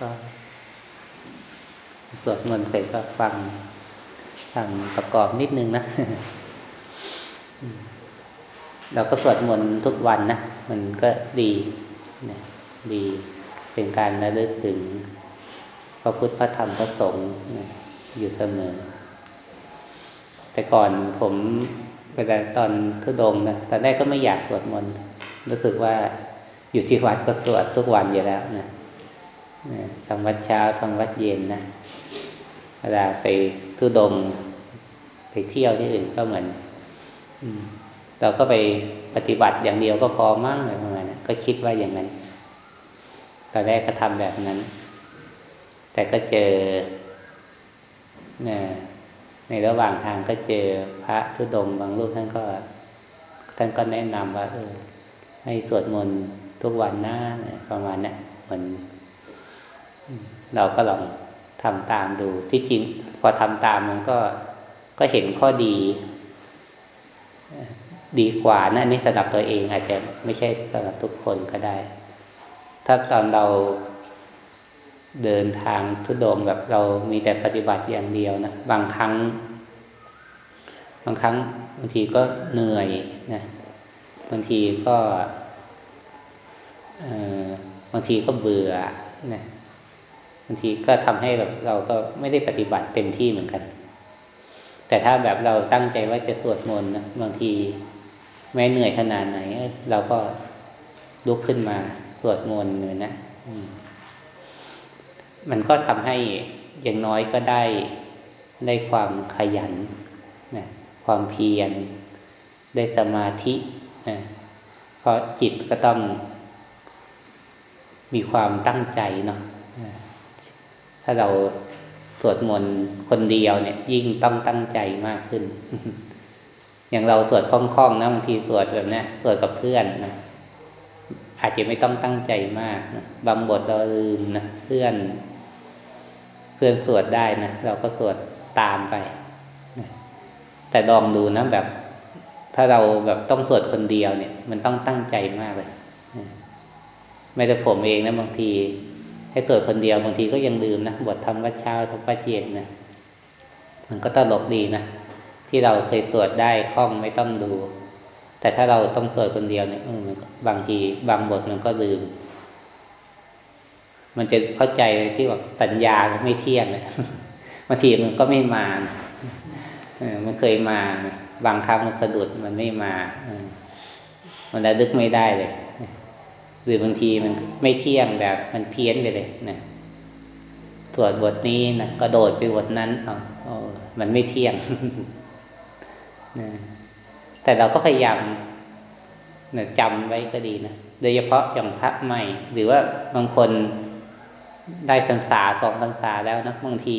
ก็สวดมนต์เสร็จก็ฟังฟังประกอบนิดนึงนะเราก็สวดมนต์ทุกวันนะมันก็ดีนะดีเป็นการระลึกถึงพระพุทธพระธรรมพระสงฆ์อยู่เสมอ แต่ก่อนผมเวลาตอนทุดงนะตอนแรกก็ไม่อยากสวดมนต์รู้สึกว่าอยู่ที่วัดก็สวดทุกวันอยู่แล้วนะ ทำวัดเช้าทำวัดเย็นนะเวลาไปทุดง ไปเที่ยวที่อื่นก็เหมือนเราก็ไปปฏิบัติอย่างเดียวก็พอมั่งอะไรประมาณนั้นก็คิดว่าอย่างนั้นตอนแรกก็ทำแบบนั้น แต่ก็เจอในระหว่างทางก็เจอพระทุดงบางรูปท่านก็ ท่านก็แนะนำว่า เออ ให้สวดมนต์ทุกวันหน้าประมาณนี้เหมือน เราก็ลองทำตามดู ที่จริงพอทำตามมันก็ก็เห็นข้อดี ดีกว่านะนี่สำหรับตัวเองอาจจะไม่ใช่สำหรับทุกคนก็ได้ ถ้าตอนเราเดินทางทุดงแบบเรามีแต่ปฏิบัติอย่างเดียวนะบางครั้ง บางครั้งบางทีก็เหนื่อยนะบางทีก็บางทีก็เบื่อนะ บางทีก็ทำให้แบบเราก็ไม่ได้ปฏิบัติเต็มที่เหมือนกัน แต่ถ้าแบบเราตั้งใจว่าจะสวดมนต์นะบางทีแม้เหนื่อยขนาดไหน เราก็ลุกขึ้นมาสวดมนต์เลยนะมันก็ทำให้อย่างน้อยก็ได้ได้ความขยันนะความเพียรได้สมาธินะเพราะจิตก็ต้องมีความตั้งใจเนาะ ถ้าเราสวดมนต์คนเดียวเนี่ย ยิ่งต้องตั้งใจมากขึ้น อย่างเราสวดคล่องๆนะบางทีสวดแบบนี้สวดกับเพื่อนนะอาจจะไม่ต้องตั้งใจมากนะบางบทเราลืมนะเพื่อน เพื่อนสวดได้นะเราก็สวดตามไปนะแต่ลองดูนะแบบ ถ้าเราแบบต้องสวดคนเดียวเนี่ย มันต้องตั้งใจมากเลยไม่แต่ผมเองนะบางที ให้สวดคนเดียวบางทีก็ยังลืมนะบททำวัดเช้าทำวัดเย็นนะมันก็ตลกดีนะที่เราเคยสวดได้คล่องไม่ต้องดู แต่ถ้าเราต้องสวดคนเดียวเนี่ยบางทีบางบทมันก็ลืม มันจะเข้าใจที่ว่าสัญญาไม่เที่ยงนะบางทีมันก็ไม่มามันเคยมา บางครั้งมันสะดุดมันไม่มา มันระลึกไม่ได้เลย หรือบางทีมันไม่เที่ยงแบบมันเพี้ยนไปเลยนะตรวจบทนี้นะก็โดดไปบทนั้นเอาอมันไม่เที่ยงนะแต่เราก็พยายามนะจำไว้ก็ดีนะโดยเฉพาะอย่างพระใหม่ หรือว่าบางคนได้พรรษาสองพรรษาแล้วนะบางที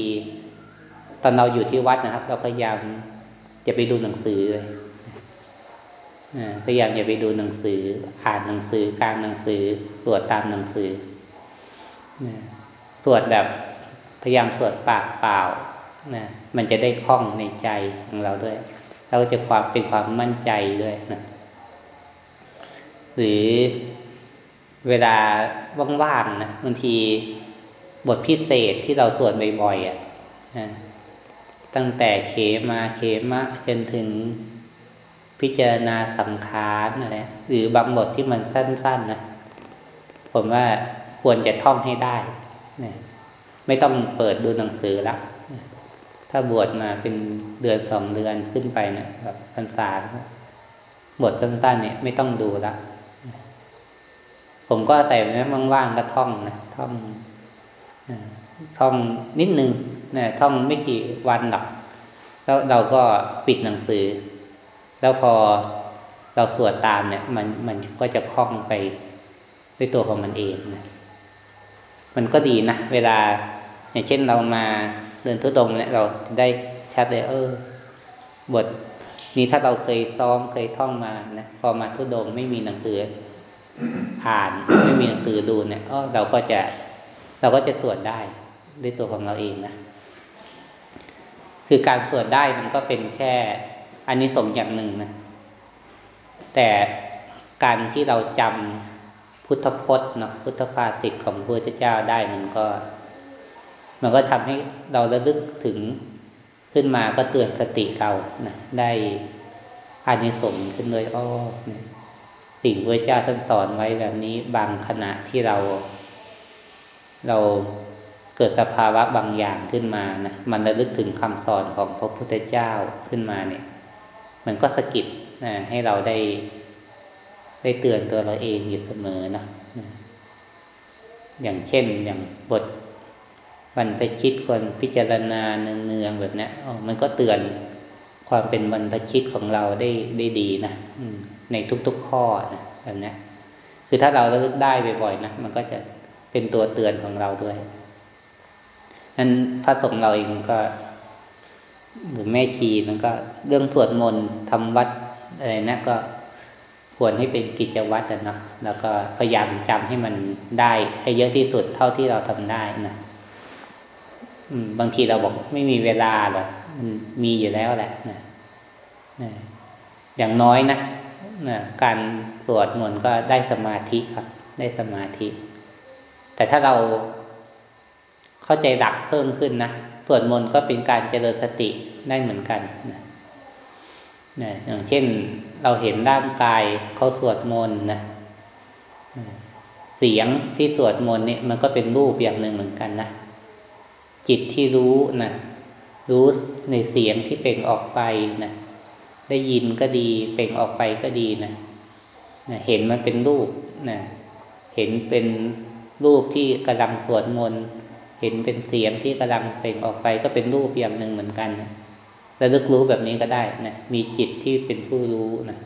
ตอนเราอยู่ที่วัดนะครับ เราพยายามจะไปดูหนังสือเลย พยายามอย่าไปดูหนังสือ อ่านหนังสือกลางหนังสือ สวดตามหนังสือสวดแบบพยายามสวดปากเปล่านะมันจะได้คล่องในใจของเราด้วยแล้วก็จะความเป็นความมั่นใจด้วยนะหรือเวลาว่างๆนะบางทีบทพิเศษที่เราสวดบ่อยๆอะตั้งแต่เขมาเขมะจนถึง พิจารณาสังขารอะไรหรือบางบทที่มันสั้น ๆนะผมว่าควรจะท่องให้ได้นะไม่ต้องเปิดดูหนังสือละถ้าบวชมาเป็นเดือนสองเดือนขึ้นไปเนะแบบพรรษาบทสั้น ๆ เนี่ยไม่ต้องดูละผมก็ใส่ไว้ว่างๆก็ท่องนะท่องท่องนิดนึงนะท่องไม่กี่วันหรอกแล้วเราก็ปิดหนังสือ แล้วพอเราสวดตามเนี่ย มันมันก็จะคล่องไปด้วยตัวของมันเองนะมันก็ดีนะเวลา อย่างเช่นเรามาเดินทุดงเนี่ยเราได้ชัดเลยเออ บทนี้ถ้าเราเคยซ้อมเคยท่องมานะพอมาทุดงไม่มีหนังสืออ่านไม่มีหนังสือดูเนี่ยเราก็จะเราก็จะสวดได้ด้วยตัวของเราเองนะคือการสวดได้มันก็เป็นแค่ อันนี้สมอย่างหนึ่งนะ แต่การที่เราจพุทธพจน์เนาะพุทธภาษิตของพระเจ้าได้มันก็ มันก็ทำให้เราระลึกถึงขึ้นมาก็เตือนสติเรานะได้อานิสงส์ขึ้นเลยอ้อสิ่งพระเจ้าท่านสอนไว้แบบนี้บางขณะที่เรา เราเกิดสภาวะบางอย่างขึ้นมานะมันระลึกถึงคำสอนของพระพุทธเจ้าขึ้นมาเนี่ย มันก็สะกิดนะให้เราได้ ได้เตือนตัวเราเองอยู่เสมอนะอย่างเช่นอย่างบทวันไปคิดควรพิจารณาเนืองๆแบบนี้มันก็เตือนความเป็นบรรพชิตของเราได้ได้ดีนะในทุกๆข้อนะแบบนี้คือถ้าเราระลึกได้บ่อยๆนะมันก็จะเป็นตัวเตือนของเราด้วยนั้นพระสงฆ์เราเองก็ หรือแม่ชีมันก็เรื่องสวดมนต์ทำวัดอะไรนะก็ควรให้เป็นกิจวัตรนะแล้วก็พยายามจำให้มันได้ให้เยอะที่สุดเท่าที่เราทำได้นะบางทีเราบอกไม่มีเวลาหรอกมันมีอยู่แล้วแหละนะนะอย่างน้อยนะนะการสวดมนต์ก็ได้สมาธิครับ ได้สมาธิ แต่ถ้าเรา เข้าใจหลักเพิ่มขึ้นนะสวดมนต์ก็เป็นการเจริญสติได้เหมือนกันนะนะอย่างเช่นเราเห็นร่างกายเขาสวดมนต์นะเสียงที่สวดมนต์เนี่ยมันก็เป็นรูปอย่างหนึ่งเหมือนกันนะจิตที่รู้นะรู้ในเสียงที่เป่งออกไปนะได้ยินก็ดีเป่งออกไปก็ดีนะนะเห็นมันเป็นรูปนะเห็นเป็นรูปที่กำลังสวดมนต์ เห็นเป็นเสียงที่กำลังเป่งออกไปก็เป็นรูปอย่างหนึ่งเหมือนกันนะระลึกรู้แบบนี้ก็ได้นะมีจิตที่เป็นผู้รู้นะ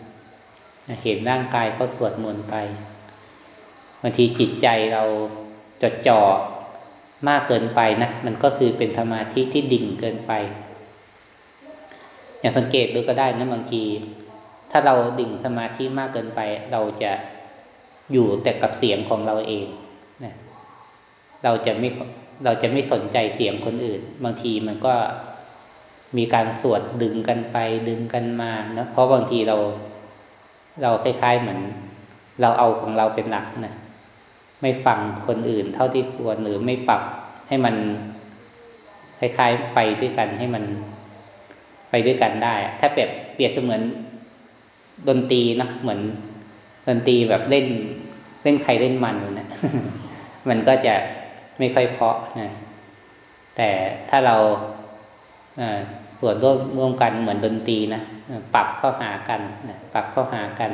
เห็นร่างกายเขาสวดมนต์ไปบางทีจิตใจเราจดจ่อมากเกินไปนะมันก็คือเป็นสมาธิที่ดิ่งเกินไป อย่างสังเกตดูก็ได้นะบางที ถ้าเราดิ่งสมาธิมากเกินไป เราจะอยู่แต่กับเสียงของเราเองนะเราจะไม่ เราจะไม่สนใจเสียงคนอื่น บางทีมันก็มีการสวดดึงกันไปดึงกันมานะเพราะบางทีเรา เราคล้ายๆเหมือน เราเอาของเราเป็นหลักนะไม่ฟังคนอื่น เท่าที่ควรหรือไม่ปรับให้มันคล้ายๆไปด้วยกันให้มันไปด้วยกันได้ ถ้าแบบเปรียบเสมือนดนตรีนะเหมือนดนตรีแบบเล่นเล่นใครเล่นมันนะมันก็จะ ไม่ค่อยเพาะนะแต่ถ้าเราส่วนร่วมร่วมกันเหมือนดนตรีนะปรับเข้าหากันนะปรับเข้าหากัน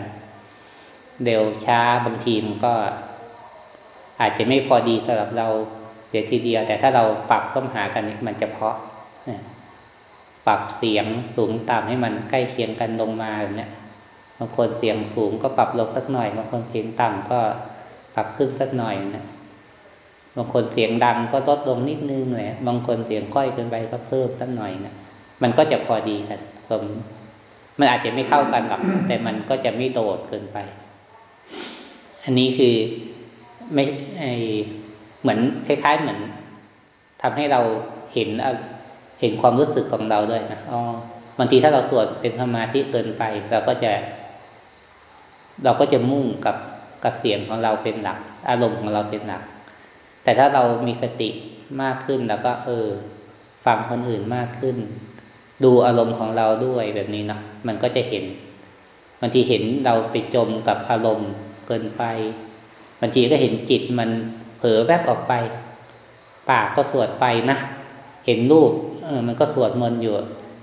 เร็วช้าบางทีมันก็ อาจจะไม่พอดีสำหรับเราเสียทีเดียว แต่ถ้าเราปรับเข้าหากันมันจะเพาะนะปรับเสียงสูงต่ำให้มันใกล้เคียงกันลงมาแบบนี้บางคนเสียงสูงก็ปรับลงสักหน่อยบางคนเสียงต่ำก็ปรับขึ้นสักหน่อยนะ บางคนเสียงดังก็ลดลงนิดนึงหน่อยบางคนเสียงค่อยเกินไปก็เพิ่มสักหน่อยนะมันก็จะพอดีกันสมมันอาจจะไม่เข้ากันหรอกแต่มันก็จะไม่โดดเกินไป อันนี้คือไม่ไอเหมือนคล้ายๆเหมือนทำให้เราเห็นเห็นความรู้สึกของเราด้วยนะอ๋อบางทีถ้าเราสวดเป็นธรรมาที่เกินไป เราก็จะ เราก็จะมุ่งกับกับเสียงของเราเป็นหลัก อารมณ์ของเราเป็นหลัก แต่ถ้าเรามีสติมากขึ้นแล้วก็ เออ ฟังคนอื่นมากขึ้น ดูอารมณ์ของเราด้วยแบบนี้นะมันก็จะเห็นบางทีเห็นเราไปจมกับอารมณ์เกินไปบางทีก็เห็นจิตมันเผลอแวบออกไป ปากก็สวดไปนะเห็นรูปเออ มันก็สวดมนต์อยู่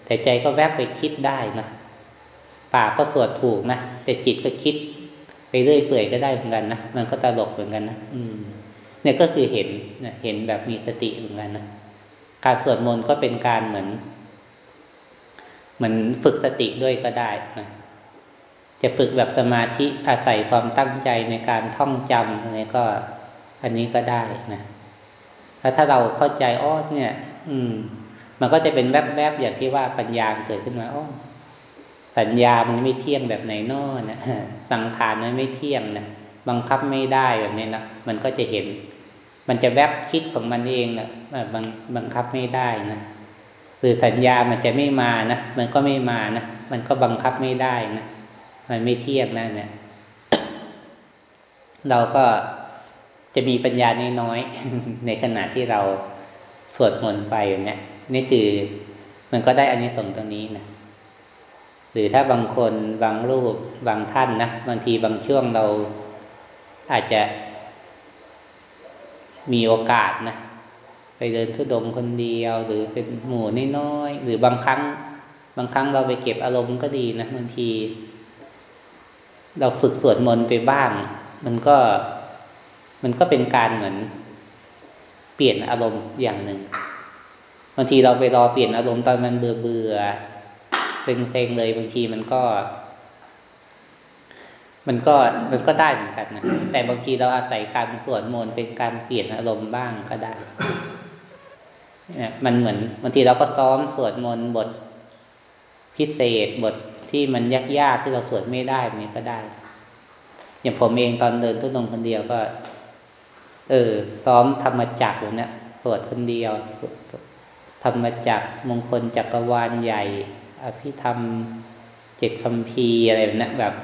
แต่ใจก็แวบไปคิดได้นะปากก็สวดถูกนะแต่จิตก็คิด ไปเรื่อยเปื่อยก็ได้เหมือนกันนะมันก็ตลกเหมือนกันนะอืม เนี่ยก็คือเห็นนะเห็นแบบมีสติเหมือนกันนะการสวดมนต์ก็เป็นการเหมือนเหมือนฝึกสติด้วยก็ได้นะจะฝึกแบบสมาธิอาศัยความตั้งใจในการท่องจำอะไรก็ อันนี้ก็ได้นะแล้วถ้าเราเข้าใจอ้อเนี่ย อืม มันก็จะเป็นแวบๆอย่างที่ว่าปัญญาเกิดขึ้นมาอ้อสัญญามันไม่เที่ยงแบบไหนนอนะสังขารมันไม่เที่ยงนะบังคับไม่ได้แบบนี้นะมันก็จะเห็น มันจะแวบคิดของมันเองนะบังบังคับไม่ได้นะหรือสัญญามันจะไม่มานะมันก็ไม่มานะมันก็บังคับไม่ได้นะมันไม่เที่ยงนะเนี่ย เราก็จะมีปัญญาน้อยในขณะที่เราสวดมนต์ไปเนี่ยนี่คือมันก็ได้อันนี้สงตรงนี้นะหรือถ้าบางคนบางรูปบางท่านนะบางทีบางช่วงเราอาจจะ มีโอกาสนะไปเดินทุดงคนเดียว หรือเป็นหมู่น้อยๆหรือบางครั้ง บางครั้งเราไปเก็บอารมณ์ก็ดีนะบางที เราฝึกสวดมนต์ไปบ้าง มันก็มันก็เป็นการเหมือน เปลี่ยนอารมณ์อย่างหนึ่งบางทีเราไปรอเปลี่ยนอารมณ์ตอนมันเบื่อเบื่อเซ็งๆเลยบางทีมันก็ มันก็มันก็ได้เหมือนกันนะแต่บางทีเราอาศัยการสวดมนต์เป็นการเปลี่ยนอารมณ์บ้างก็ได้เนี่ยมันเหมือนบางทีเราก็ซ้อมสวดมนต์บทพิเศษบทที่มันยากๆที่เราสวดไม่ได้มันก็ได้ อย่างผมเองตอนเดินทุดงคนเดียวก็ เออ ซ้อมธรรมจักรอยู่นะสวดคนเดียวธรรมจักรมงคลจักรวาลใหญ่ อภิธรรมเจ็ดคำพีอะไรแบบนั้แบบ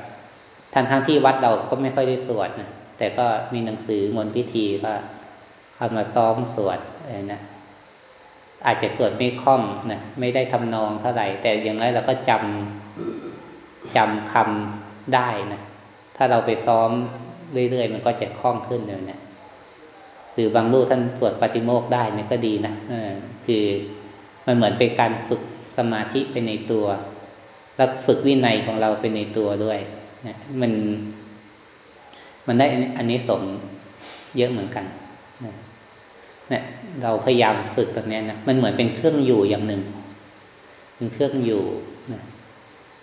ทั้งทั้งที่วัดเราก็ไม่ค่อยได้สวดนะแต่ก็มีหนังสือมนพิธีก็เอามาซ้อมสวดนะอาจจะสวดไม่คล่องนะไม่ได้ทำนองเท่าไหร่ แต่อย่างไรเราก็จำจำคำได้นะถ้าเราไปซ้อมเรื่อยๆ มันก็จะคล่องขึ้นเลยนะหรือบางรูปท่านสวดปฏิโมกได้เนี่ยก็ดีนะอคือมันเหมือนเป็นการฝึกสมาธิไปในตัว แล้วฝึกวินัยของเราไปในตัวด้วย นะมันมันได้อันนี้สมเยอะเหมือนกันนะเนี่ยเราพยายามฝึกตรงนี้นะมันเหมือนเป็นเครื่องอยู่อย่างหนึ่งเป็นเครื่องอยู่นะ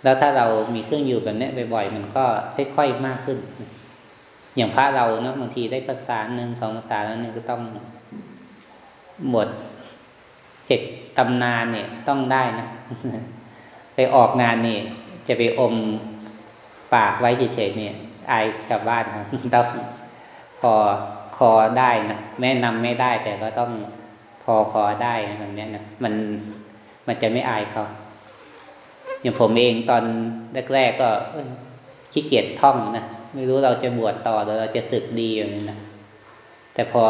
แล้วถ้าเรามีเครื่องอยู่แบบนี้บ่อยๆ มันก็ค่อยๆมากขึ้น อย่างพระเราเนาะบางทีได้ภาษาหนึ่งสองภาษาแล้วเนี่ยก็ต้องหมดเจ็ดตำนานเนี่ยต้องได้นะ ไปออกงานนี่จะไปอม ปากไว้เฉยๆเนี่ยอายชาวบ้านครับต้องพอคอได้นะแม่นำไม่ได้ แต่ก็ต้องพอคอได้นะแบบนี้นะมันมันจะไม่อายเขาอย่างผมเองตอนแรกๆก็ขี้เกียจท่องนะไม่รู้เราจะบวชต่อหรือเราจะศึกดีอย่างนี้นะแต่พอ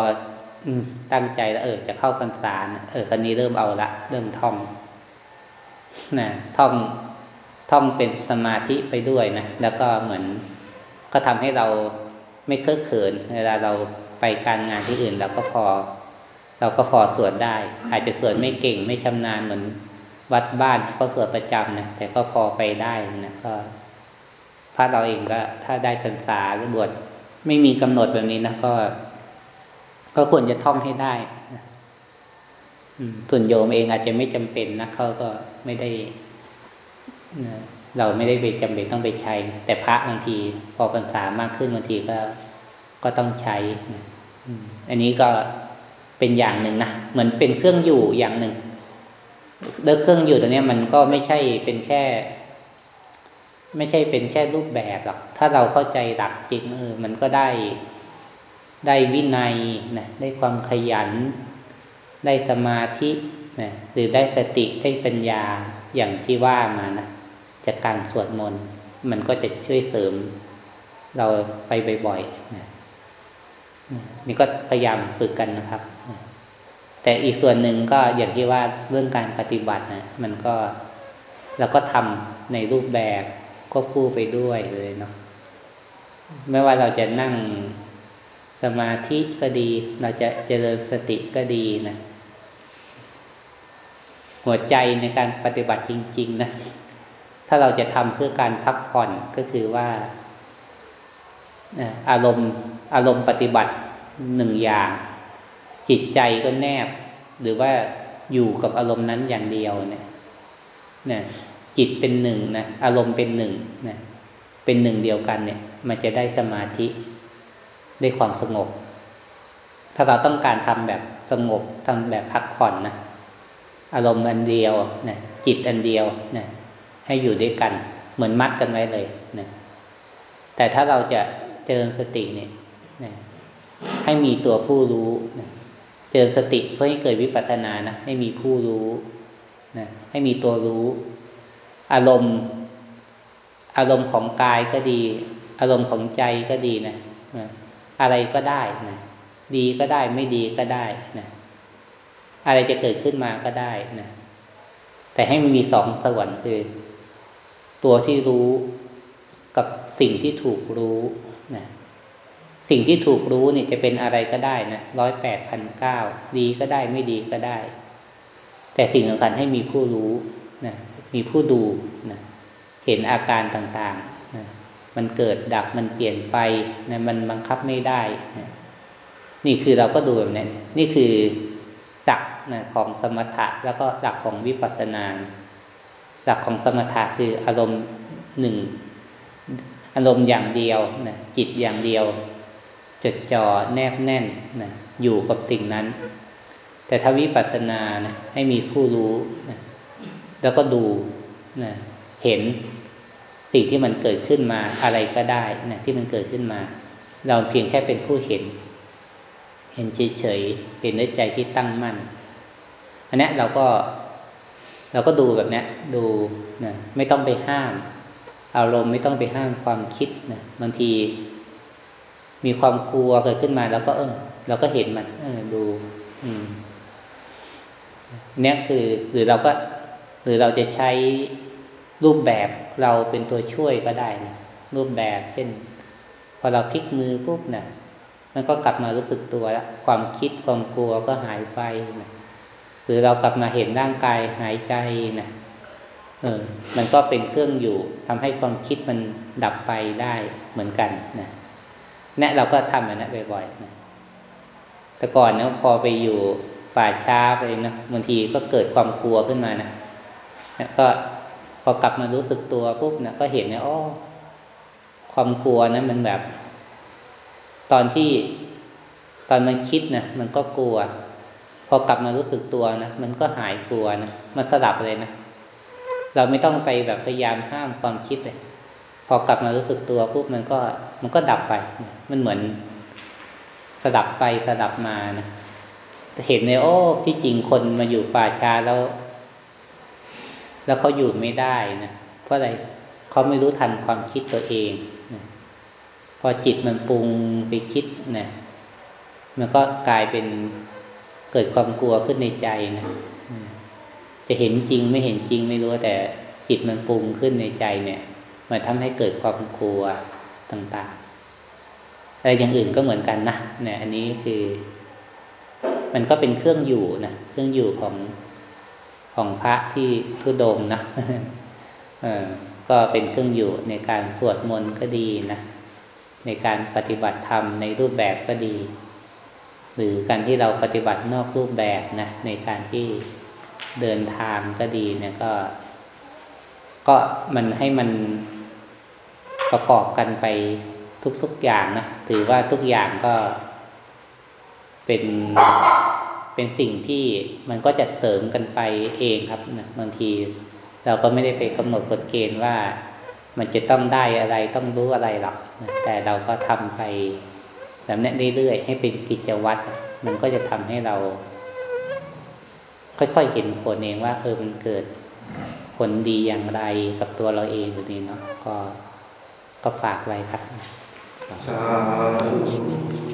ตั้งใจแล้วเออจะเข้าพรรษาเออตอนนี้เริ่มเอาละเริ่มท่องนะท่อง ท่องเป็นสมาธิไปด้วยนะแล้วก็เหมือนก็ทำให้เราไม่เคอะเขินเวลาเราไปการงานที่อื่นเราก็พอ เราก็พอสวดได้ อาจจะสวดไม่เก่งไม่ชำนาญเหมือนวัดบ้านที่เขาสวดประจำนะแต่ก็พอไปได้นะก็พระเราเองก็ถ้าได้พรรษาหรือบวชไม่มีกำหนดแบบนี้นะก็ ก็ควรจะท่องให้ได้ส่วนโยมเองอาจจะไม่จำเป็นนะเขาก็ไม่ได้ เราไม่ได้ไปจำเป็นต้องไปใช้ แต่พระบางที พอพรรษามากขึ้นบางทีก็ก็ต้องใช้อันนี้ก็เป็นอย่างหนึ่งนะเหมือนเป็นเครื่องอยู่อย่างหนึ่งเล้วเครื่องอยู่ตัวนี้มันก็ไม่ใช่เป็นแค่ ไม่ใช่เป็นแค่รูปแบบหรอกถ้าเราเข้าใจหลักจริงเออมันก็ได้ได้วินัยนะได้ความขยัน ได้สมาธินะหรือได้สติได้ปัญญาอย่างที่ว่ามานะ จากการสวดมนต์มันก็จะช่วยเสริมเราไปบ่อยๆนะนี่ก็พยายามฝึกกันนะครับ แต่อีกส่วนหนึ่งก็อย่างที่ว่าเรื่องการปฏิบัตินะมันก็เราก็ทำในรูปแบบก็คู่ไปด้วยเลยเนาะไม่ว่าเราจะนั่งสมาธิก็ดี เราจะเจริญสติก็ดีนะหัวใจในการปฏิบัติจริง ๆ นะ ถ้าเราจะทำเพื่อการพักผ่อนก็คือว่าอารมณ์อารมณ์ปฏิบัติหนึ่งอย่าง จิตใจก็แนบ หรือว่าอยู่กับอารมณ์นั้นอย่างเดียวเนี่ยนะจิตเป็นหนึ่งนะอารมณ์เป็นหนึ่งนะเป็นหนึ่งเดียวกันเนี่ย มันจะได้สมาธิได้ความสงบ ถ้าเราต้องการทำแบบสงบทำแบบพักผ่อนนะอารมณ์อันเดียวนะจิตอันเดียวนะ ให้อยู่ด้วยกัน เหมือนมัดกันไว้เลยนะแต่ถ้าเราจะเจริญสติเนี่ยนะให้มีตัวผู้รู้นะเจริญสติเพื่อให้เกิดวิปัสสนานะให้มีผู้รู้นะให้มีตัวรู้ อารมณ์ อารมณ์ของกายก็ดี อารมณ์ของใจก็ดีนะอะไรก็ได้นะดีก็ได้ไม่ดีก็ได้นะอะไรจะเกิดขึ้นมาก็ได้นะแต่ให้มันมีสองส่วนคือ ตัวที่รู้กับสิ่งที่ถูกรู้นะสิ่งที่ถูกรู้เนี่ยจะเป็นอะไรก็ได้นะร้อยแปดพันเก้าดีก็ได้ไม่ดีก็ได้ แต่สิ่งสำคัญให้มีผู้รู้นะมีผู้ดูนะเห็นอาการต่างๆนะมันเกิดดับมันเปลี่ยนไปนะมันบังคับไม่ได้นะนี่คือเราก็ดูแบบนี้นี่คือหลักนะของสมถะแล้วก็หลักของวิปัสสนา หลักของสมถะคืออารมณ์หนึ่งอารมณ์อย่างเดียวนะจิตอย่างเดียว จดจ่อแนบแน่นนะอยู่กับสิ่งนั้น แต่ถ้าวิปัสสนานะให้มีผู้รู้นะแล้วก็ดูนะเห็นสิ่งที่มันเกิดขึ้นมาอะไรก็ได้นะที่มันเกิดขึ้นมา เราเพียงแค่เป็นผู้เห็น เห็นเฉยๆเห็นด้วยใจที่ตั้งมั่นอันนี้เราก็ เราก็ดูแบบนี้ดูนะไม่ต้องไปห้าม อารมณ์ไม่ต้องไปห้ามความคิดนะบางที มีความกลัวเกิดขึ้นมาแล้วก็เออเราก็เห็นมันเออดู อืมเนี่ยคือหรือเราก็ หรือเราจะใช้รูปแบบเราเป็นตัวช่วยก็ได้นะรูปแบบ เช่น พอเราพลิกมือปุ๊บนะมันก็กลับมารู้สึกตัวแล้วความคิดความกลัวก็หายไปนะ หรือเรากลับมาเห็นร่างกายหายใจนะเออ มันก็เป็นเครื่องอยู่ทำให้ความคิดมันดับไปได้เหมือนกันนะเนี่ยเราก็ทำแบบนั้นบ่อยๆนะแต่ก่อนเนะพอไปอยู่ป่าช้าไปนะบางทีก็เกิดความกลัวขึ้นมานะนะก็พอกลับมารู้สึกตัวปุ๊บนะก็เห็นนะอ๋อความกลัวนะมันแบบ ตอนที่ตอนมันคิดนะมันก็กลัว พอกลับมารู้สึกตัวนะมันก็หายกลัวนะมันสลับเลยนะเราไม่ต้องไปแบบพยายามห้ามความคิดเลย พอกลับมารู้สึกตัวปุ๊บมันก็มันก็ดับไป มันเหมือนสลับไปสลับมานะเห็นเลยโอ้ที่จริงคนมาอยู่ป่าชาแล้ว แล้วเขาอยู่ไม่ได้นะเพราะอะไรเขาไม่รู้ทันความคิดตัวเองนะพอจิตมันปรุงไปคิดนะมันก็กลายเป็น เกิดความกลัวขึ้นในใจนะจะเห็นจริงไม่เห็นจริงไม่รู้แต่จิตมันปรุงขึ้นในใจเนี่ย มันทำให้เกิดความกลัวต่างๆอะไรอย่างอื่นก็เหมือนกันนะเนี่ยอันนี้คือ มันก็เป็นเครื่องอยู่นะเครื่องอยู่ของของพระที่ทุดงนะเออก็เป็นเครื่องอยู่ในการสวดมนต์ก็ดีนะในการปฏิบัติธรรมในรูปแบบก็ดี หรือการที่เราปฏิบัตินอกรูปแบบนะในการที่เดินทางก็ดีเนี่ยก็ ก็มันให้มันประกอบกันไปทุกๆอย่างนะถือว่าทุกอย่างก็เป็นเป็นสิ่งที่มันก็จะเสริมกันไปเองครับนะบางทีเราก็ไม่ได้ไปกำหนดกฎเกณฑ์ว่า มันจะต้องได้อะไรต้องรู้อะไรหรอกนะแต่เราก็ทำไป แบบนี้เรื่อยๆให้เป็นกิจวัตรมันก็จะทำให้เรา ค่อยๆเห็นผลเองว่าเออมันเกิดผลดีอย่างไรกับตัวเราเองแบบนี้เนาะก็ก็ฝากไว้ครับสาธุ